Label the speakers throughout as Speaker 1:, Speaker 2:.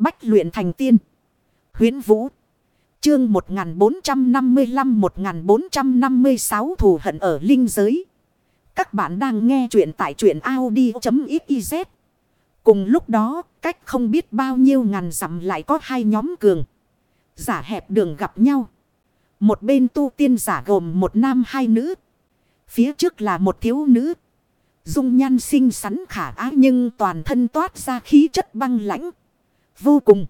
Speaker 1: Bách luyện thành tiên. Huyến Vũ. Chương 1455-1456 thù hận ở linh giới. Các bạn đang nghe truyện tại truyện Audi.xyz. Cùng lúc đó, cách không biết bao nhiêu ngàn dặm lại có hai nhóm cường. Giả hẹp đường gặp nhau. Một bên tu tiên giả gồm một nam hai nữ. Phía trước là một thiếu nữ. Dung nhan xinh xắn khả ái nhưng toàn thân toát ra khí chất băng lãnh. Vô cùng.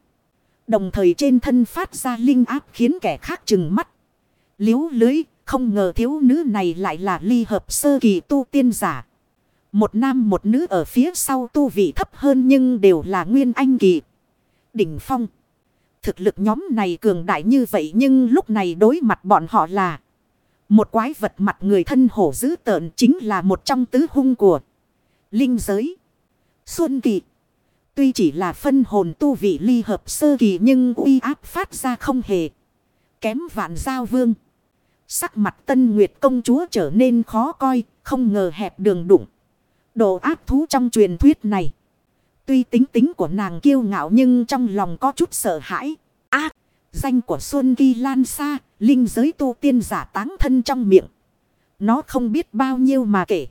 Speaker 1: Đồng thời trên thân phát ra linh áp khiến kẻ khác chừng mắt. Liếu lưới, không ngờ thiếu nữ này lại là ly hợp sơ kỳ tu tiên giả. Một nam một nữ ở phía sau tu vị thấp hơn nhưng đều là nguyên anh kỳ. Đỉnh phong. Thực lực nhóm này cường đại như vậy nhưng lúc này đối mặt bọn họ là một quái vật mặt người thân hổ dữ tợn chính là một trong tứ hung của linh giới. Xuân kỳ. Tuy chỉ là phân hồn tu vị ly hợp sơ kỳ nhưng uy áp phát ra không hề. Kém vạn giao vương. Sắc mặt tân nguyệt công chúa trở nên khó coi, không ngờ hẹp đường đụng. Đồ áp thú trong truyền thuyết này. Tuy tính tính của nàng kiêu ngạo nhưng trong lòng có chút sợ hãi. a danh của Xuân Ghi lan xa, linh giới tu tiên giả táng thân trong miệng. Nó không biết bao nhiêu mà kể.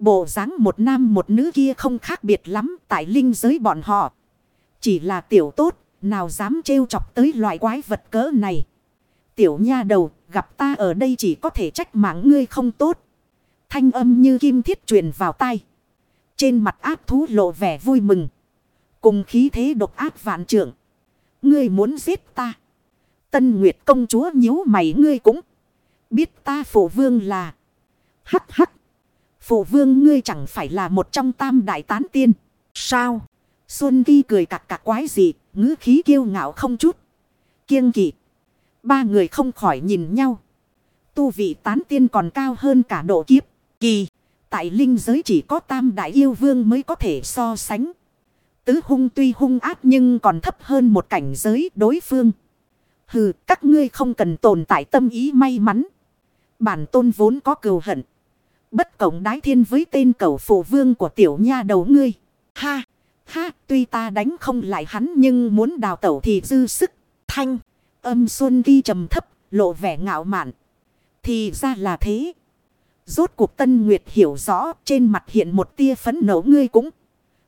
Speaker 1: Bộ dáng một nam một nữ kia không khác biệt lắm tại linh giới bọn họ. Chỉ là tiểu tốt, nào dám trêu chọc tới loại quái vật cỡ này. Tiểu nha đầu, gặp ta ở đây chỉ có thể trách mạng ngươi không tốt. Thanh âm như kim thiết truyền vào tai. Trên mặt áp thú lộ vẻ vui mừng. Cùng khí thế độc ác vạn trưởng. Ngươi muốn giết ta. Tân Nguyệt công chúa nhíu mày ngươi cũng. Biết ta phổ vương là. Hắc hắc. Phụ vương ngươi chẳng phải là một trong tam đại tán tiên. Sao? Xuân Ghi cười cạc cạc quái gì. ngữ khí kiêu ngạo không chút. Kiêng kỵ. Ba người không khỏi nhìn nhau. Tu vị tán tiên còn cao hơn cả độ kiếp. Kỳ. Tại linh giới chỉ có tam đại yêu vương mới có thể so sánh. Tứ hung tuy hung ác nhưng còn thấp hơn một cảnh giới đối phương. Hừ, các ngươi không cần tồn tại tâm ý may mắn. Bản tôn vốn có cừu hận. Bất cổng đái thiên với tên cầu phụ vương của tiểu nha đầu ngươi. Ha, ha, tuy ta đánh không lại hắn nhưng muốn đào tẩu thì dư sức. Thanh, âm xuân ghi trầm thấp, lộ vẻ ngạo mạn. Thì ra là thế. Rốt cuộc Tân Nguyệt hiểu rõ trên mặt hiện một tia phấn nổ ngươi cũng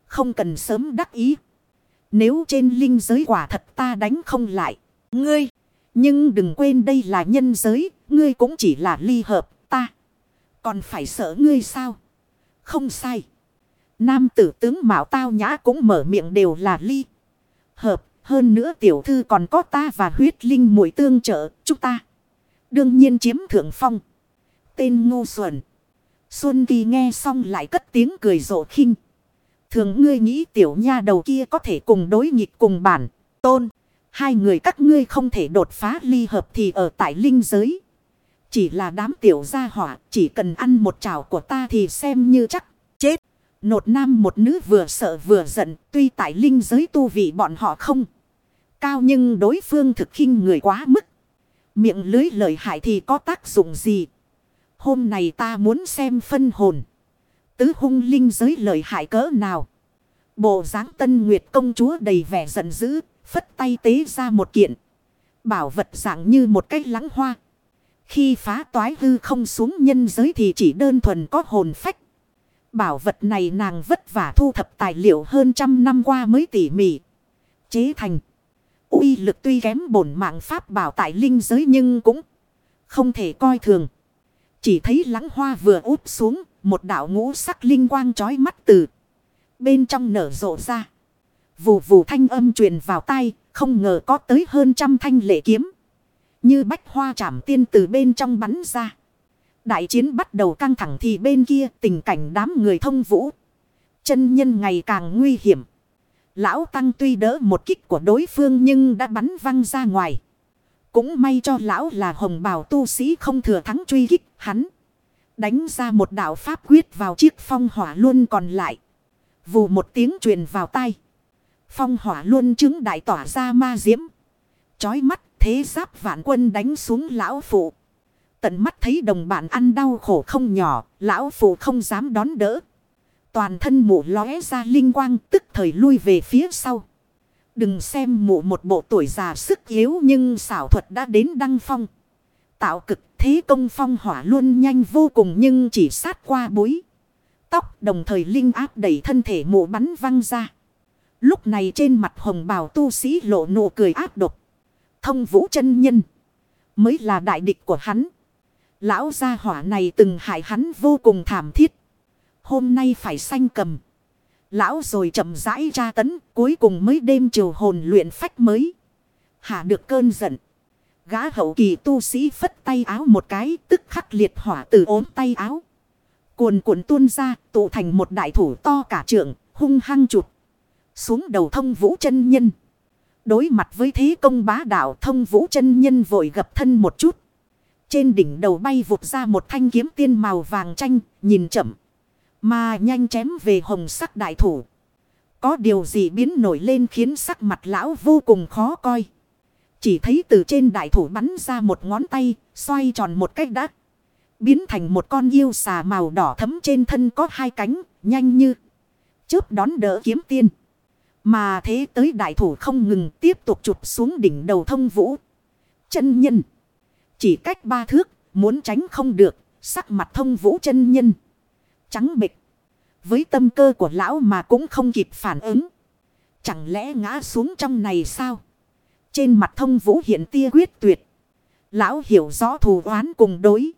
Speaker 1: không cần sớm đắc ý. Nếu trên linh giới quả thật ta đánh không lại. Ngươi. Nhưng đừng quên đây là nhân giới. Ngươi cũng chỉ là ly hợp ta. Còn phải sợ ngươi sao? Không sai. Nam tử tướng Mạo Tao Nhã cũng mở miệng đều là ly. Hợp. Hơn nữa tiểu thư còn có ta và huyết linh mũi tương trợ. Chúng ta. Đương nhiên chiếm thượng phong. Tên ngu xuẩn. Xuân Kỳ nghe xong lại cất tiếng cười rộ khinh. Thường ngươi nghĩ tiểu nha đầu kia có thể cùng đối nghịch cùng bản. Tôn. Hai người các ngươi không thể đột phá ly hợp thì ở tại linh giới. Chỉ là đám tiểu gia hỏa. Chỉ cần ăn một chảo của ta thì xem như chắc. Chết. Nột nam một nữ vừa sợ vừa giận. Tuy tại linh giới tu vị bọn họ không. Cao nhưng đối phương thực khinh người quá mức. Miệng lưới lợi hại thì có tác dụng gì? Hôm nay ta muốn xem phân hồn. Tứ hung linh giới lợi hại cỡ nào. Bộ dáng tân nguyệt công chúa đầy vẻ giận dữ. Phất tay tế ra một kiện. Bảo vật dạng như một cái lắng hoa. Khi phá toái hư không xuống nhân giới thì chỉ đơn thuần có hồn phách. Bảo vật này nàng vất vả thu thập tài liệu hơn trăm năm qua mới tỉ mỉ. Chế thành. uy lực tuy kém bổn mạng pháp bảo tại linh giới nhưng cũng không thể coi thường. Chỉ thấy lắng hoa vừa úp xuống, một đạo ngũ sắc linh quang trói mắt từ. Bên trong nở rộ ra. Vù vù thanh âm truyền vào tay, không ngờ có tới hơn trăm thanh lệ kiếm. Như bách hoa chảm tiên từ bên trong bắn ra. Đại chiến bắt đầu căng thẳng thì bên kia tình cảnh đám người thông vũ. Chân nhân ngày càng nguy hiểm. Lão Tăng tuy đỡ một kích của đối phương nhưng đã bắn văng ra ngoài. Cũng may cho lão là hồng bào tu sĩ không thừa thắng truy kích hắn. Đánh ra một đạo pháp quyết vào chiếc phong hỏa luôn còn lại. Vù một tiếng truyền vào tay. Phong hỏa luôn chứng đại tỏa ra ma diễm. Chói mắt thế giáp vạn quân đánh xuống lão phụ. Tận mắt thấy đồng bạn ăn đau khổ không nhỏ. Lão phụ không dám đón đỡ. Toàn thân mụ lóe ra linh quang, tức thời lui về phía sau. Đừng xem mụ một bộ tuổi già sức yếu nhưng xảo thuật đã đến đăng phong. Tạo cực thế công phong hỏa luôn nhanh vô cùng nhưng chỉ sát qua bối. Tóc đồng thời linh áp đẩy thân thể mụ bắn văng ra. Lúc này trên mặt hồng bào tu sĩ lộ nụ cười áp độc. Thông vũ chân nhân. Mới là đại địch của hắn. Lão gia hỏa này từng hại hắn vô cùng thảm thiết. Hôm nay phải sanh cầm. Lão rồi chậm rãi tra tấn. Cuối cùng mới đêm chiều hồn luyện phách mới. Hạ được cơn giận. Gã hậu kỳ tu sĩ phất tay áo một cái. Tức khắc liệt hỏa từ ốm tay áo. Cuồn cuộn tuôn ra. Tụ thành một đại thủ to cả trượng. Hung hăng chụp. Xuống đầu thông vũ chân nhân. Đối mặt với thế công bá đạo thông vũ chân nhân vội gập thân một chút. Trên đỉnh đầu bay vụt ra một thanh kiếm tiên màu vàng chanh, nhìn chậm. Mà nhanh chém về hồng sắc đại thủ. Có điều gì biến nổi lên khiến sắc mặt lão vô cùng khó coi. Chỉ thấy từ trên đại thủ bắn ra một ngón tay, xoay tròn một cách đắt. Biến thành một con yêu xà màu đỏ thấm trên thân có hai cánh, nhanh như. Chớp đón đỡ kiếm tiên. Mà thế tới đại thủ không ngừng tiếp tục chụp xuống đỉnh đầu thông vũ. Chân nhân. Chỉ cách ba thước, muốn tránh không được, sắc mặt thông vũ chân nhân. Trắng bịch. Với tâm cơ của lão mà cũng không kịp phản ứng. Chẳng lẽ ngã xuống trong này sao? Trên mặt thông vũ hiện tia quyết tuyệt. Lão hiểu rõ thù oán cùng đối.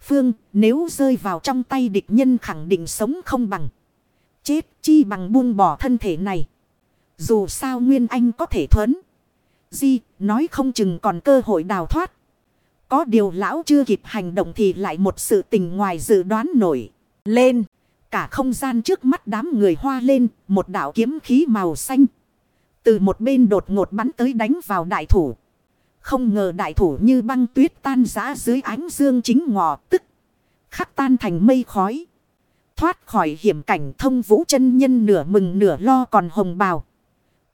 Speaker 1: Phương nếu rơi vào trong tay địch nhân khẳng định sống không bằng. Chết chi bằng buông bỏ thân thể này. Dù sao Nguyên Anh có thể thuấn. Di, nói không chừng còn cơ hội đào thoát. Có điều lão chưa kịp hành động thì lại một sự tình ngoài dự đoán nổi. Lên. Cả không gian trước mắt đám người hoa lên. Một đạo kiếm khí màu xanh. Từ một bên đột ngột bắn tới đánh vào đại thủ. Không ngờ đại thủ như băng tuyết tan giã dưới ánh dương chính ngọ, tức. Khắc tan thành mây khói. Thoát khỏi hiểm cảnh thông vũ chân nhân nửa mừng nửa lo còn hồng bào.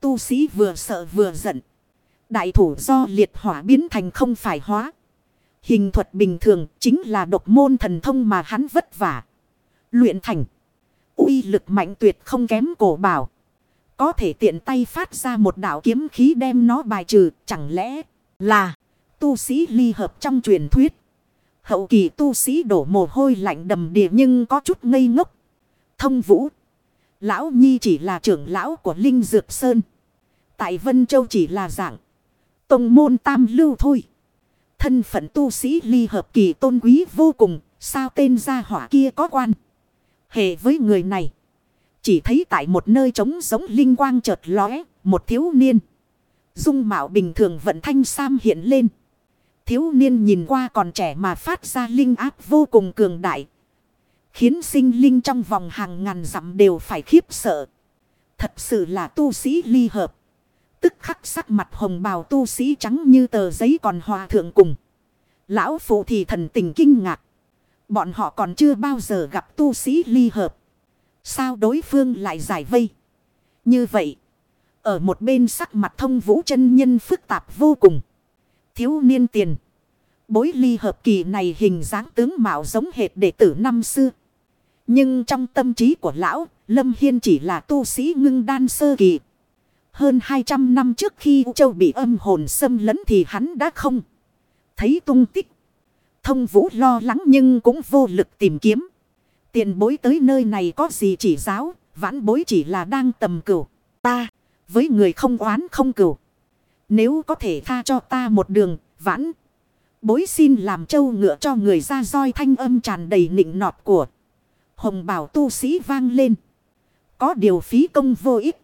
Speaker 1: Tu sĩ vừa sợ vừa giận. Đại thủ do liệt hỏa biến thành không phải hóa. Hình thuật bình thường chính là độc môn thần thông mà hắn vất vả. Luyện thành. uy lực mạnh tuyệt không kém cổ bảo. Có thể tiện tay phát ra một đạo kiếm khí đem nó bài trừ. Chẳng lẽ là tu sĩ ly hợp trong truyền thuyết. Hậu kỳ tu sĩ đổ mồ hôi lạnh đầm đìa nhưng có chút ngây ngốc. Thông vũ. Lão Nhi chỉ là trưởng lão của Linh Dược Sơn. Tại Vân Châu chỉ là dạng. Tông môn tam lưu thôi. Thân phận tu sĩ ly hợp kỳ tôn quý vô cùng. Sao tên gia hỏa kia có quan. Hệ với người này. Chỉ thấy tại một nơi trống giống linh quang chợt lóe. Một thiếu niên. Dung mạo bình thường vận thanh sam hiện lên. Thiếu niên nhìn qua còn trẻ mà phát ra linh áp vô cùng cường đại. Khiến sinh linh trong vòng hàng ngàn dặm đều phải khiếp sợ. Thật sự là tu sĩ ly hợp. Tức khắc sắc mặt hồng bào tu sĩ trắng như tờ giấy còn hòa thượng cùng. Lão phụ thì thần tình kinh ngạc. Bọn họ còn chưa bao giờ gặp tu sĩ ly hợp. Sao đối phương lại giải vây? Như vậy. Ở một bên sắc mặt thông vũ chân nhân phức tạp vô cùng. Thiếu niên tiền. Bối ly hợp kỳ này hình dáng tướng mạo giống hệt đệ tử năm xưa. Nhưng trong tâm trí của lão, Lâm Hiên chỉ là tu sĩ ngưng đan sơ kỳ. Hơn 200 năm trước khi U Châu bị âm hồn xâm lấn thì hắn đã không thấy tung tích. Thông vũ lo lắng nhưng cũng vô lực tìm kiếm. Tiền bối tới nơi này có gì chỉ giáo, vãn bối chỉ là đang tầm cửu. Ta, với người không oán không cửu. Nếu có thể tha cho ta một đường, vãn. Bối xin làm châu ngựa cho người ra roi thanh âm tràn đầy nịnh nọt của. Hồng bảo tu sĩ vang lên. Có điều phí công vô ích.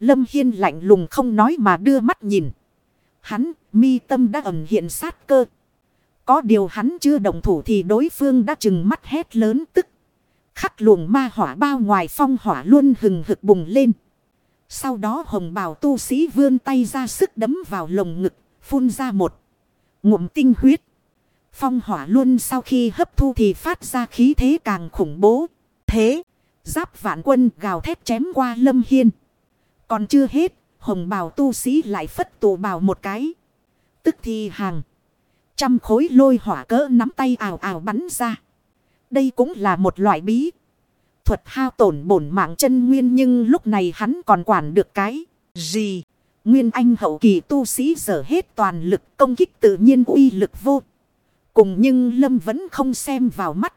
Speaker 1: Lâm Hiên lạnh lùng không nói mà đưa mắt nhìn. Hắn, mi tâm đã ẩn hiện sát cơ. Có điều hắn chưa đồng thủ thì đối phương đã chừng mắt hét lớn tức. Khắc luồng ma hỏa bao ngoài phong hỏa luôn hừng hực bùng lên. Sau đó hồng bào tu sĩ vươn tay ra sức đấm vào lồng ngực, phun ra một ngụm tinh huyết. Phong hỏa luôn sau khi hấp thu thì phát ra khí thế càng khủng bố. Thế, giáp vạn quân gào thét chém qua lâm hiên. Còn chưa hết, hồng bào tu sĩ lại phất tụ bào một cái. Tức thì hàng. Trăm khối lôi hỏa cỡ nắm tay ảo ảo bắn ra. Đây cũng là một loại bí. Thuật hao tổn bổn mạng chân nguyên nhưng lúc này hắn còn quản được cái gì. Nguyên anh hậu kỳ tu sĩ dở hết toàn lực công kích tự nhiên uy lực vô. Cùng nhưng Lâm vẫn không xem vào mắt.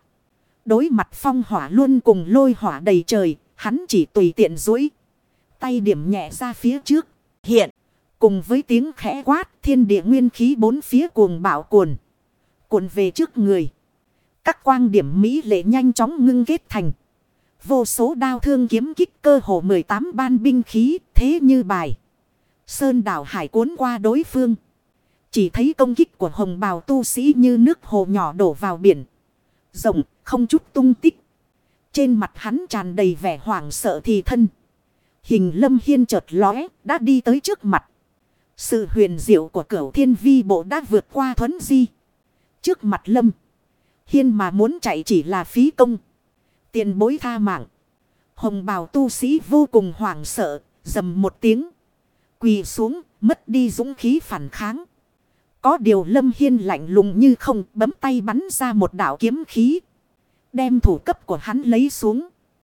Speaker 1: Đối mặt phong hỏa luôn cùng lôi hỏa đầy trời. Hắn chỉ tùy tiện dối. Tay điểm nhẹ ra phía trước. Hiện. Cùng với tiếng khẽ quát, thiên địa nguyên khí bốn phía cuồng bạo cuồn. Cuộn về trước người. Các quang điểm Mỹ lệ nhanh chóng ngưng kết thành. Vô số đao thương kiếm kích cơ hồ 18 ban binh khí, thế như bài. Sơn đảo hải cuốn qua đối phương. Chỉ thấy công kích của hồng bào tu sĩ như nước hồ nhỏ đổ vào biển. Rộng, không chút tung tích. Trên mặt hắn tràn đầy vẻ hoảng sợ thì thân. Hình lâm hiên chợt lóe, đã đi tới trước mặt. Sự huyền diệu của cửu thiên vi bộ đã vượt qua thuấn di. Trước mặt lâm. Hiên mà muốn chạy chỉ là phí công. Tiền bối tha mạng. Hồng bào tu sĩ vô cùng hoảng sợ, dầm một tiếng. Quỳ xuống, mất đi dũng khí phản kháng. Có điều lâm hiên lạnh lùng như không, bấm tay bắn ra một đảo kiếm khí. Đem thủ cấp của hắn lấy xuống.